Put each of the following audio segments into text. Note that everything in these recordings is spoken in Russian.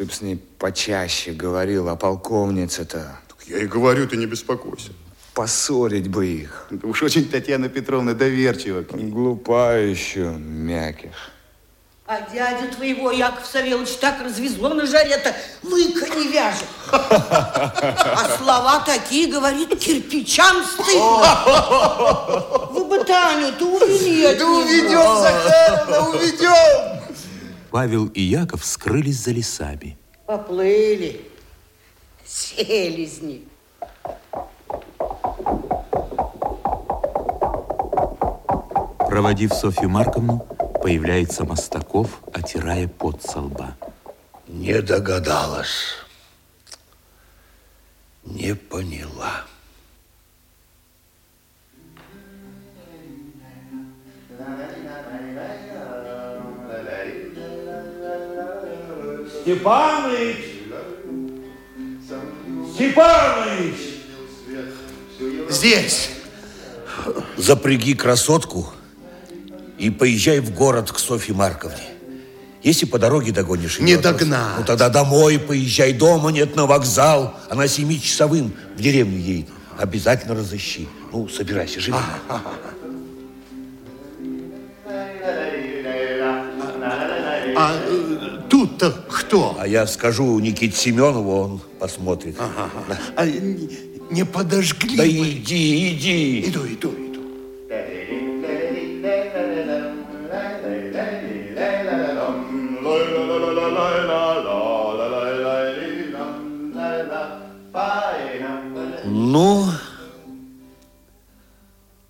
Ты б с ней почаще говорил, а полковница-то... Я и говорю, ты не беспокойся. Поссорить бы их. Да уж очень Татьяна Петровна доверчива к ней. Глупа еще, мякиш. А дядю твоего, Яков Савельевич, так развезло на жаре-то, лыка не вяжет. А слова такие, говорит, кирпичам стыдно. Вы бы Таню-то увели от Да него. уведем, Захаровна, уведем! Павел и Яков скрылись за лесами. Поплыли. Селезни. Проводив Софью Марковну, появляется Мостаков, отирая пот со лба. Не догадалась. Не поняла. Степаныч! Степаныч! Здесь. Запряги красотку и поезжай в город к Софье Марковне. Если по дороге догонишь ее... Не догнать. Ну, тогда домой поезжай. Дома нет на вокзал. Она семичасовым в деревню едет. Обязательно разыщи. Ну, собирайся, живи. А тут-то кто? А я скажу Никите Семенову, он посмотрит. А, не, не подожгли Да бы? иди, иди. Иду, иду, иду. Ну,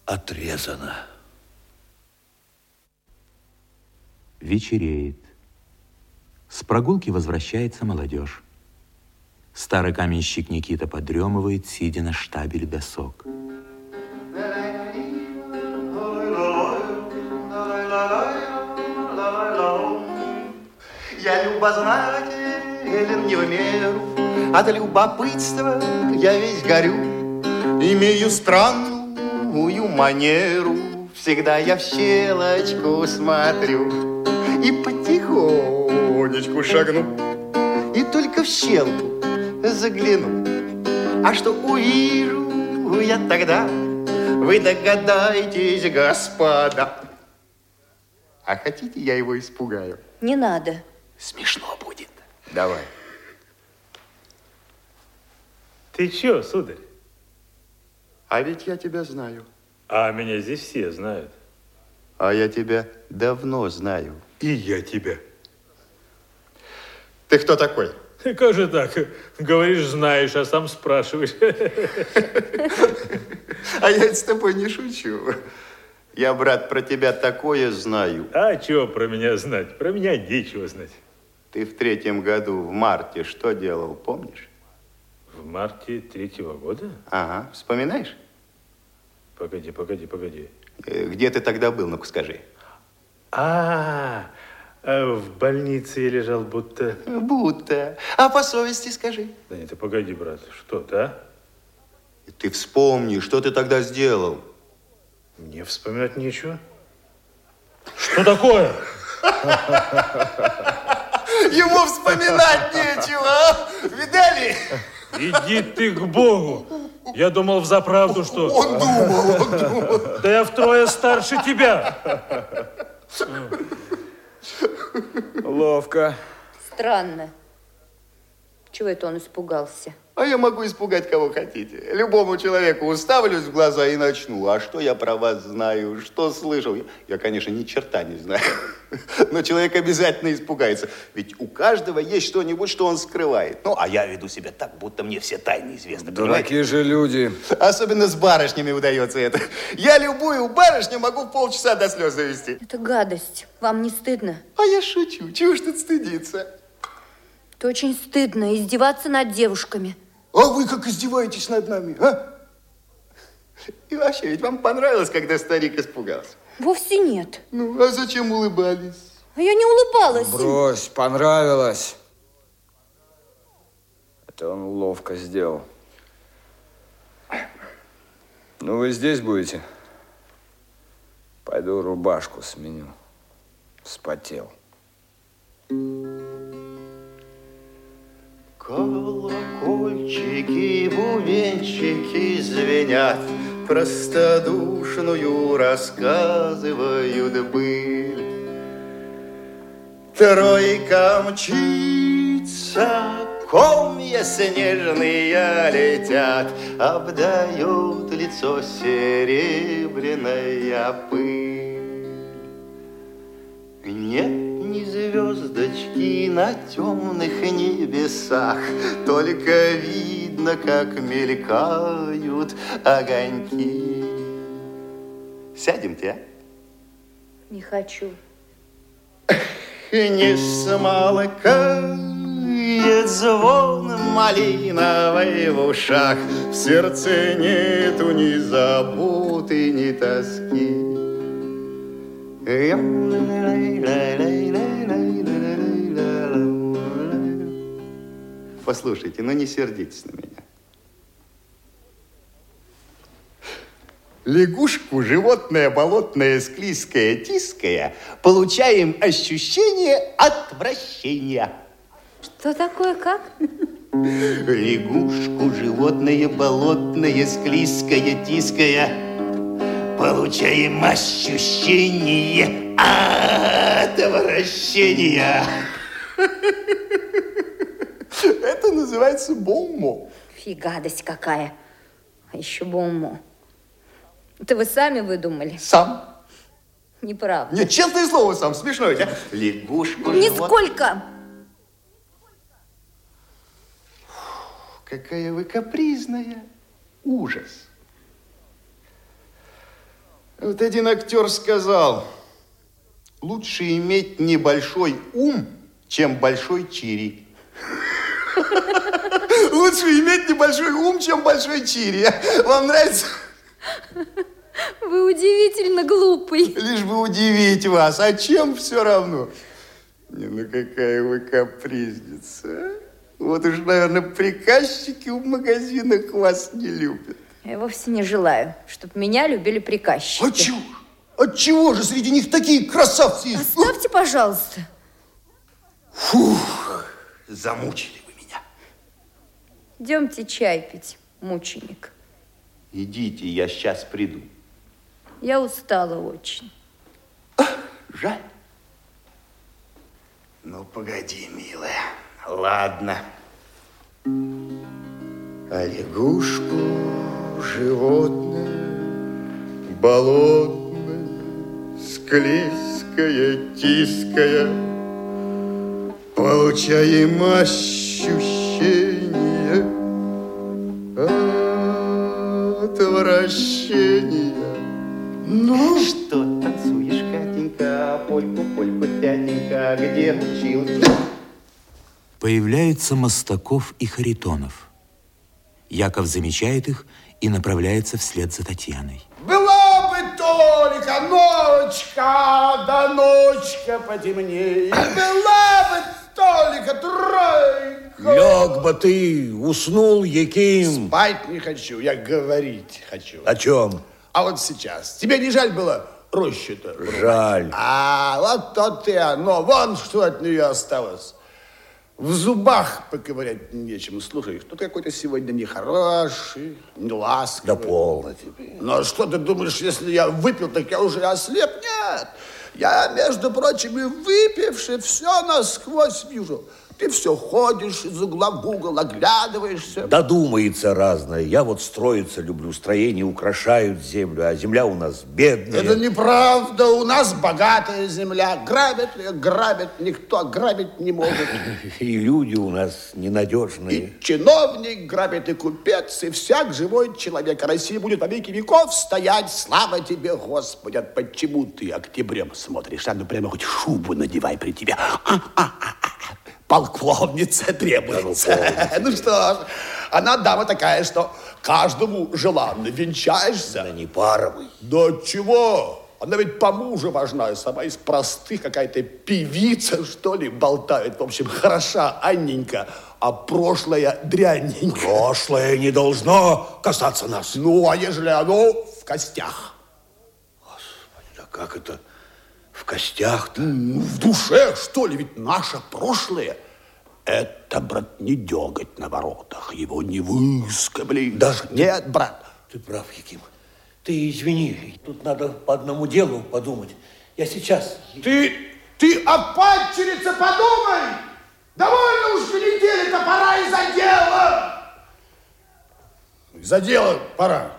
отрезано. Вечереет. С прогулки возвращается молодежь. Старый каменщик Никита подремывает, сидя на штабеле досок. Я любознателен не в меру, От любопытства я весь горю. Имею странную манеру, Всегда я в щелочку смотрю И потихонечку шагну, И только в щелку загляну. А что увижу я тогда, Вы догадаетесь, господа. А хотите, я его испугаю? Не надо. Смешно будет. Давай. Ты чё, сударь? А ведь я тебя знаю. А меня здесь все знают. А я тебя давно знаю. И я тебя. Ты кто такой? Как же так? Говоришь, знаешь, а сам спрашиваешь. А я с тобой не шучу. Я, брат, про тебя такое знаю. А чего про меня знать? Про меня нечего знать. Ты в третьем году, в марте, что делал, помнишь? В марте третьего года? Ага, вспоминаешь? Погоди, погоди, погоди. Э, Где ты тогда был, ну-ка скажи. А, а, в больнице я лежал будто... Будто. А по совести скажи. Да нет, ты погоди, брат, что-то, а? Ты вспомни, что ты тогда сделал. Мне вспоминать нечего. Что такое? Ему вспоминать нечего, а? Видали? Иди ты к Богу. Я думал в заправду, что... Он думал, он думал. Да я втрое старше тебя. Ловко. Странно. Чего это он испугался? А я могу испугать кого хотите. Любому человеку уставлюсь в глаза и начну. А что я про вас знаю? Что слышал? Я, я, конечно, ни черта не знаю. Но человек обязательно испугается. Ведь у каждого есть что-нибудь, что он скрывает. Ну, а я веду себя так, будто мне все тайны известны. понимаете? Дураки же люди. Особенно с барышнями удается это. Я любую барышню могу в полчаса до слез завести. Это гадость. Вам не стыдно? А я шучу. Чего ж тут стыдиться? Это очень стыдно издеваться над девушками. А вы как издеваетесь над нами, а? И вообще, ведь вам понравилось, когда старик испугался? Вовсе нет. Ну, а зачем улыбались? А я не улыбалась. Брось, понравилось. Это он ловко сделал. Ну, вы здесь будете? Пойду рубашку сменю. Вспотел. Колокольчики, бубенчики звенят, Простодушную рассказывают быль. Тройка мчится, комья снежные летят, Обдает лицо серебряная пыль. Нет звездочки на темных небесах, Только видно, как мелькают огоньки. Сядемте, а? Не хочу. Не смолкает звон малиновый в ушах, В сердце нету ни заботы, ни тоски. Послушайте, ну не сердитесь на меня. Лягушку, животное болотное, склизкое, тиское, получаем ощущение отвращения. Что такое как? Лягушку, животное болотное, склизкое, тиское, получаем ощущение отвращения. Это называется боммо. Фи, гадость какая. А еще бомбу. Это вы сами выдумали? Сам. Неправда. Нет, честное слово, сам смешно ведь, а? Лягушку, живот- Нисколько. Какая вы капризная. Ужас. Вот один актер сказал, лучше иметь небольшой ум, чем большой чири. Лучше иметь небольшой ум, чем большой чири. Вам нравится? Вы удивительно глупый. Лишь бы удивить вас. А чем все равно? Не, ну какая вы капризница. а? Вот уж, наверное, приказчики в магазинах вас не любят. Я вовсе не желаю, чтобы меня любили приказчики. А чего? Отчего же среди них такие красавцы есть? Оставьте, пожалуйста. Фух, замучили. Идемте чай пить, мученик. Идите, я сейчас приду. Я устала очень. Жаль. Ну, погоди, милая. Ладно. А лягушку животное, болотное, склизкое, тиское, получаем ощущение отвращения. Ну? Что танцуешь, Катенька, польку, польку, пятенька, где учился? Появляются Мостаков и Харитонов. Яков замечает их и направляется вслед за Татьяной. Была бы только ночка, да ночка потемнее. Была бы только тройка. Лег бы ты, уснул, Яким. Спать не хочу, я говорить хочу. О чем? А вот сейчас, тебе не жаль было рощу-то? Жаль. А, вот то ты оно, вон что от нее осталось. В зубах поковырять нечем. Слушай, что какой-то сегодня нехороший, не ласковый. Да полно тебе. Ну, а что ты думаешь, если я выпил, так я уже ослеп? Нет. Я, между прочим, и выпивший все насквозь вижу. Ты все ходишь из угла в угол, оглядываешься. Додумается разное. Я вот строиться люблю. Строения украшают землю, а земля у нас бедная. Это неправда. У нас богатая земля. Грабят грабят. Никто грабить не может. И люди у нас ненадежные. И чиновник грабит, и купец, и всяк живой человек. А Россия будет по веки веков стоять. Слава тебе, Господи. А почему ты октябрем смотришь? А ну прямо хоть шубу надевай при тебе. А, а, а, а. Полковница требуется. Ну что ж, она дама такая, что каждому желанно венчаешься. Да не паровый. Да чего? Она ведь по мужу важна, и сама из простых какая-то певица, что ли, болтает. В общем, хороша Анненька, а прошлое дрянненько. Прошлое не должно касаться нас. Ну, а ежели оно в костях? Да как это в костях-то? Ну, в душе, что ли, ведь наше прошлое – Это, брат, не деготь на воротах. Его не выскобли. Даже нет, брат. Ты прав, Яким. Ты извини, тут надо по одному делу подумать. Я сейчас. Ты, ты о падчерице подумай! Довольно уж недели-то пора и за дело! За дело пора.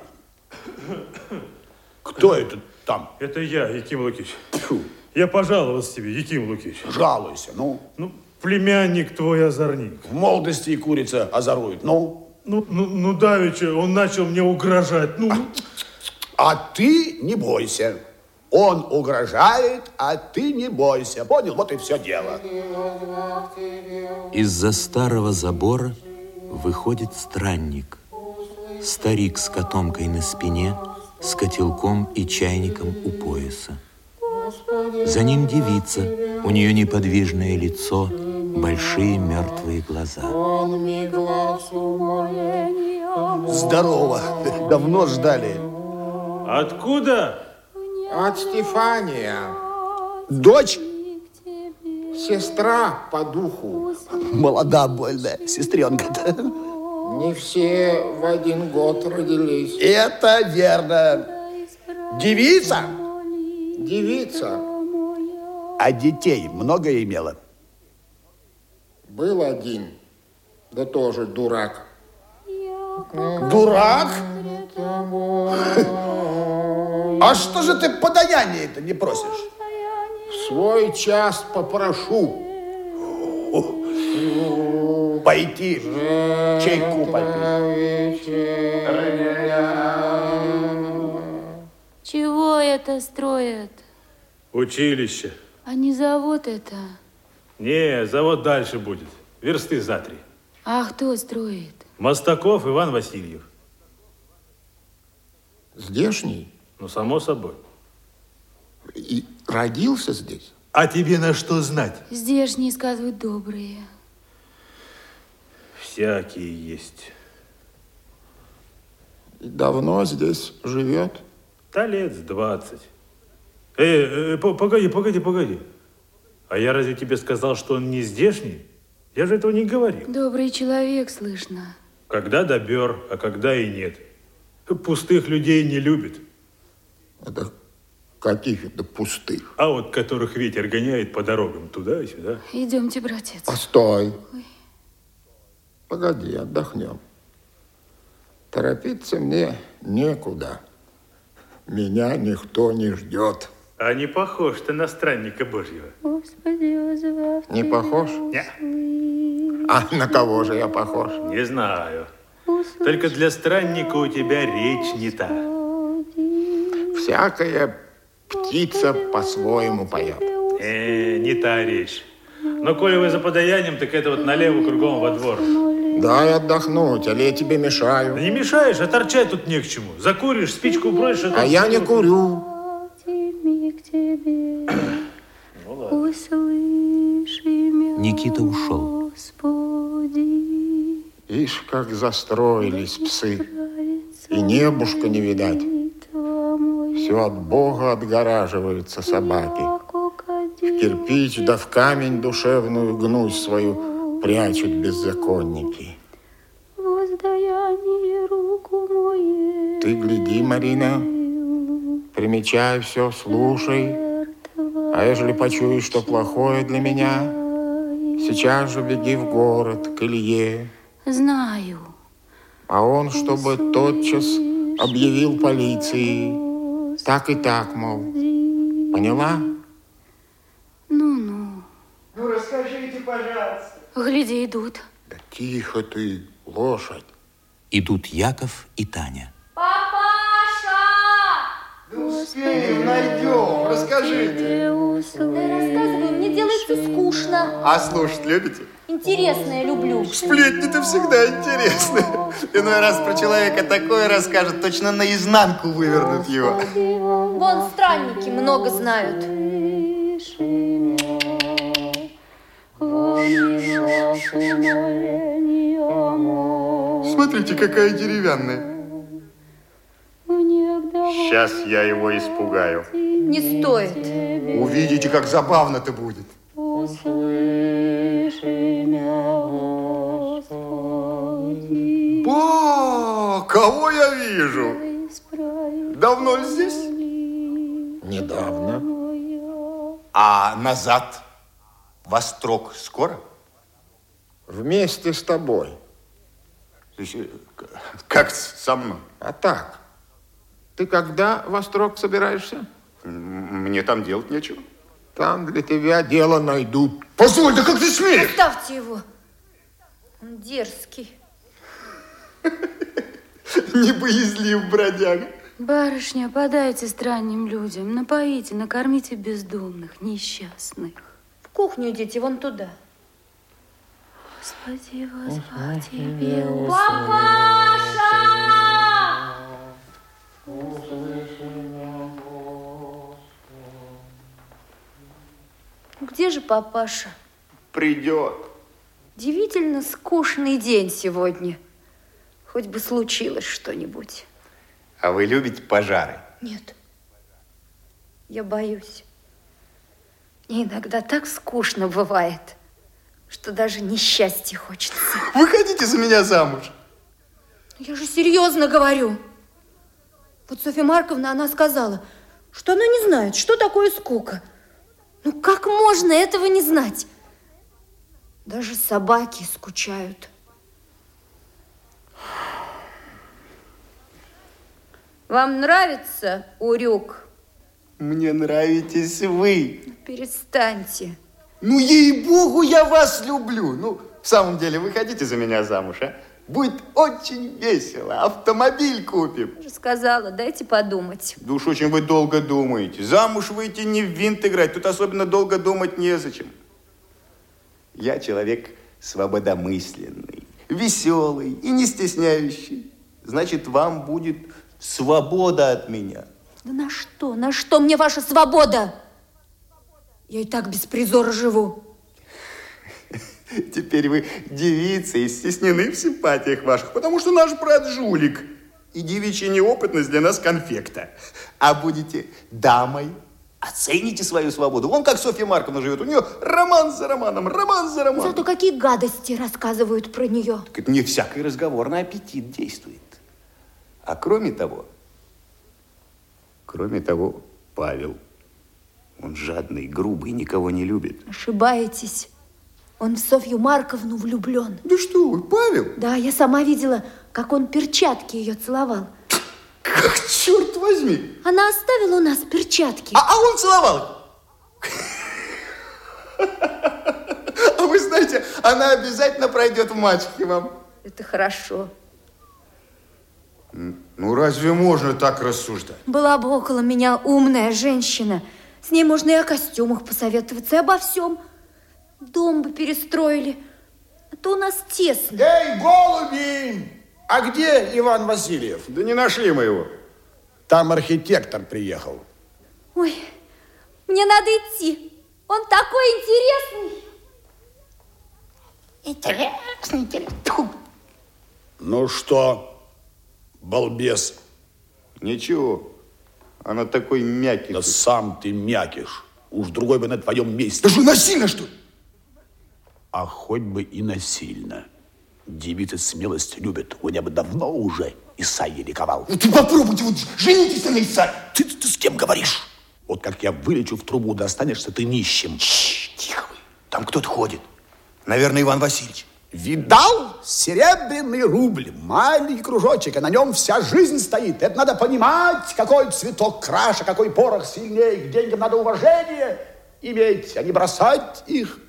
Кто это там? Это я, Яким Лукич. Я пожаловался тебе, Яким Лукич. Жалуйся, ну. Ну, племянник твой озорник. В молодости и курица озорует, ну. Ну, ну, ну, давеча он начал мне угрожать. Ну, А ты не бойся. Он угрожает, а ты не бойся. Понял? Вот и все дело. Из-за старого забора выходит странник. Старик с котомкой на спине, с котелком и чайником у пояса. За ним девица, у нее неподвижное лицо, большие мертвые глаза. Здорово. Давно ждали. откуда? От Стефания, Дочь сестра по духу. молода больная, сестренка-то. Не все в один год родились. Это верно. Девица, Девица а детей много имела? был один, да тоже дурак. Дурак? А что же ты подаяние-то не просишь? В свой час попрошу. Пойти чайку попить. Чего это строят? Училище. А не завод это? Не, завод дальше будет. Версты за три. А кто строит? Мостаков Иван Васильев. Здешний Ну, само собой. и родился здесь. А тебе на что знать? Здешние, сказывают, добрые. Всякие есть. И давно здесь живет. Да лет двадцать. Эй, э, по- погоди, погоди, погоди. А я разве тебе сказал, что он не здешний? Я же этого не говорил. Добрый человек, слышно. Когда добер, а когда и нет. Пустых людей не любит. Это каких это пустых? А вот которых ветер гоняет по дорогам туда и сюда. Идемте, братец. Постой. Погоди, отдохнем. Торопиться мне некуда. Меня никто не ждет. А не похож ты на странника Божьего. Господи, возвав Не похож? Не, А на кого же я похож? не знаю. Только для странника у тебя речь не та. Всякая птица по-своему поет. Э, не та речь. Но коли вы за подаянием, так это вот налево кругом во двор. Дай отдохнуть, или я тебе Да мешаю. не мешаешь, а торчать тут не к чему. Закуришь, спичку бросишь, А я не курю. Никита ушел. Господи. Ишь, как застроились псы. И небушка не видать. Все от Бога отгораживаются собаки. В кирпич да в камень душевную гнусь свою прячут беззаконники. Воздаяние руку мою. Ты гляди, Марина, примечай все, слушай. А ежели почуешь, что плохое для меня, сейчас же беги в город к Илье. Знаю. А он, чтобы тотчас объявил полиции. Так и так, мол. Поняла? Ну-ну. Ну, расскажите, пожалуйста. Гляди, идут. Да тихо ты, лошадь. Идут Яков и Таня. Папаша! Да успеем, найдем. Расскажите. Рассказывай, мне делается скучно. А слушать любите? Интересное люблю. Сплетни-то всегда интересны. Иной раз про человека такое расскажет, точно наизнанку вывернут его. Вон странники много знают. Смотрите, какая деревянная. Сейчас я его испугаю. Не стоит. Увидите, как забавно это будет. Ба! Кого я вижу? Давно ли здесь? Недавно. А назад? В Острог скоро? Вместе с тобой. Э, Как со мной? А так, ты когда в Острог собираешься? Мне там делать нечего. Там для тебя дело найдут. Постой, да как ты смеешь? Оставьте его. Он дерзкий. Не боязлив, бродяга. Барышня, подайте странным людям, напоите, накормите бездомных, несчастных. Кухню идите, вон туда. Господи, Господи, милуй. Папаша! Где же папаша? Придет. Удивительно скучный день сегодня. Хоть бы случилось что-нибудь. А вы любите пожары? Нет. Я боюсь. Мне иногда так скучно бывает, что даже несчастья хочется. Выходите за меня замуж. Я же серьезно говорю. Вот Софья Марковна, она сказала, что она не знает, что такое скука. Ну как можно этого не знать? Даже собаки скучают. Вам нравится урюк? Мне нравитесь вы. Перестаньте. Ну, ей-богу, я вас люблю. Ну, в самом деле, выходите за меня замуж, а? Будет очень весело. Автомобиль купим. Я же сказала, дайте подумать. Да уж очень вы долго думаете. Замуж выйти не в винт играть. Тут особенно долго думать незачем. Я человек свободомысленный, веселый и не стесняющий. Значит, вам будет свобода от меня. Да на что? На что мне ваша свобода? Я и так без призора живу. Теперь вы девицы и стеснены в симпатиях ваших, потому что наш брат жулик. И девичья неопытность для нас конфекта. А будете дамой, оцените свою свободу. Вон как Софья Марковна живет. У нее роман за романом, роман за романом. Зато какие гадости рассказывают про нее. Так это не всякий разговор на аппетит действует. А кроме того, кроме того, Павел, он жадный, грубый, никого не любит. Ошибаетесь. Он в Софью Марковну влюблен. Да что вы, Павел? Да, я сама видела, как он перчатки ее целовал. Как черт возьми! Она оставила у нас перчатки. А, а он целовал. А вы знаете, она обязательно пройдет в мачехе вам. Это хорошо. Ну, разве можно так рассуждать? Была бы около меня умная женщина. С ней можно и о костюмах посоветоваться, и обо всем. Дом бы перестроили. А то у нас тесно. Эй, голуби! А где Иван Васильев? Да не нашли мы его. Там архитектор приехал. Ой, мне надо идти. Он такой интересный. Интересно. Тьфу. Ну что, балбес? Ничего, она такой мягкий. Да сам ты мякиш. Уж другой бы на твоем месте. Да что, насильно, что ли? А хоть бы и насильно. Девицы смелость любят. У меня бы давно уже Исайя ликовал. Ну, ты попробуйте, вот женитесь на Исаии. Ты, ты с кем говоришь? Вот как я вылечу в трубу, достанешься ты нищим. Тихо вы, там кто-то ходит. Наверное, Иван Васильевич. Видал? Серебряный рубль, маленький кружочек, а на нем вся жизнь стоит. Это надо понимать, какой цветок краше, какой порох сильнее. К деньгам надо уважение иметь, а не бросать их.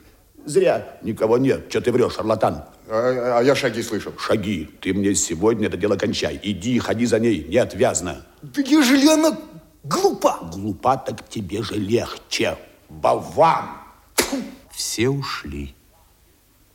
Зря никого нет. Что ты врешь, шарлатан? А, а я шаги слышал. Шаги. Ты мне сегодня это дело кончай. Иди, ходи за ней, не отвязно. Да ежели она глупа. Глупа, так тебе же легче. Болван! Все ушли.